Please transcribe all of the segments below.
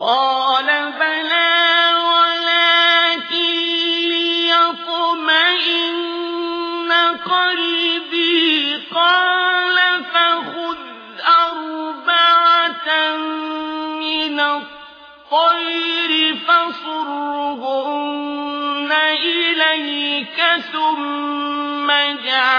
قال ولكن ليطمئن قال فخذ أربعة من الطير فصرهن إليك ثم اجعل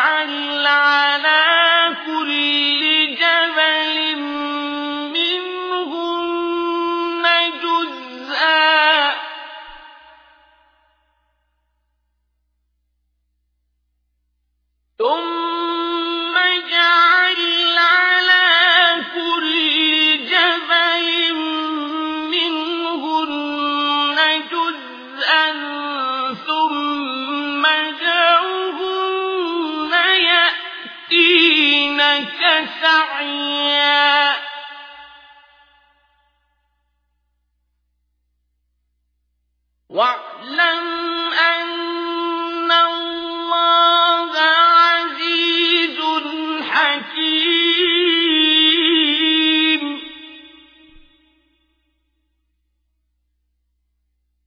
يأتينك سعيا واعلم أن الله عزيز حكيم.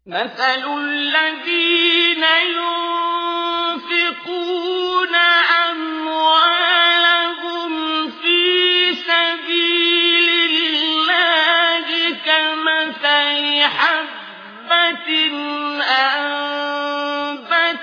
مثل الذين ينفقون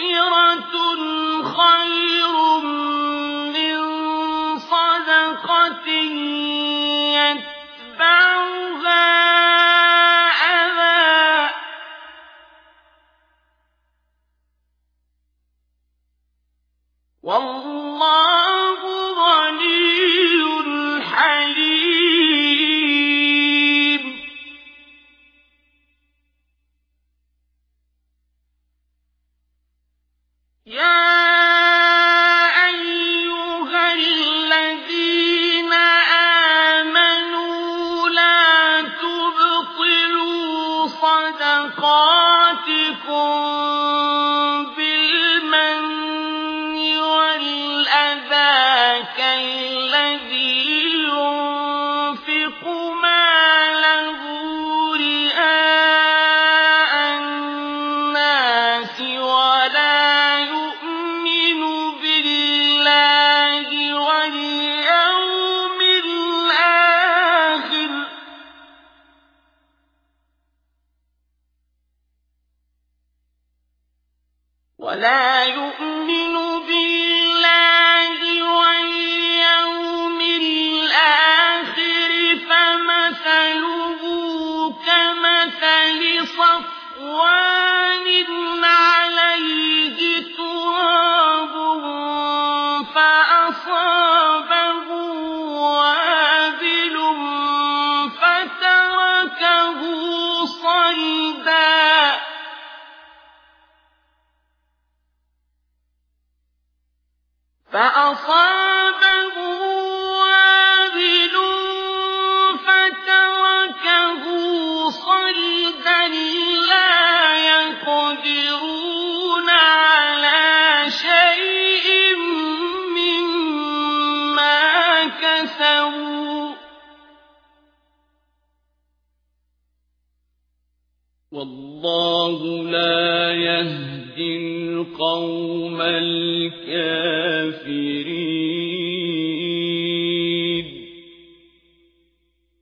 ومغفرة خير صدقاتكم بالمن والأذى كالذي ولا يؤمن بالله واليوم الآخر فمثله كمثل صفوان عليه تراب فأصابه فأصابه وابل فتركه صلدا لا يقدرون على شيء مما كسبوا. والله لا يهدي القوم الكافرين.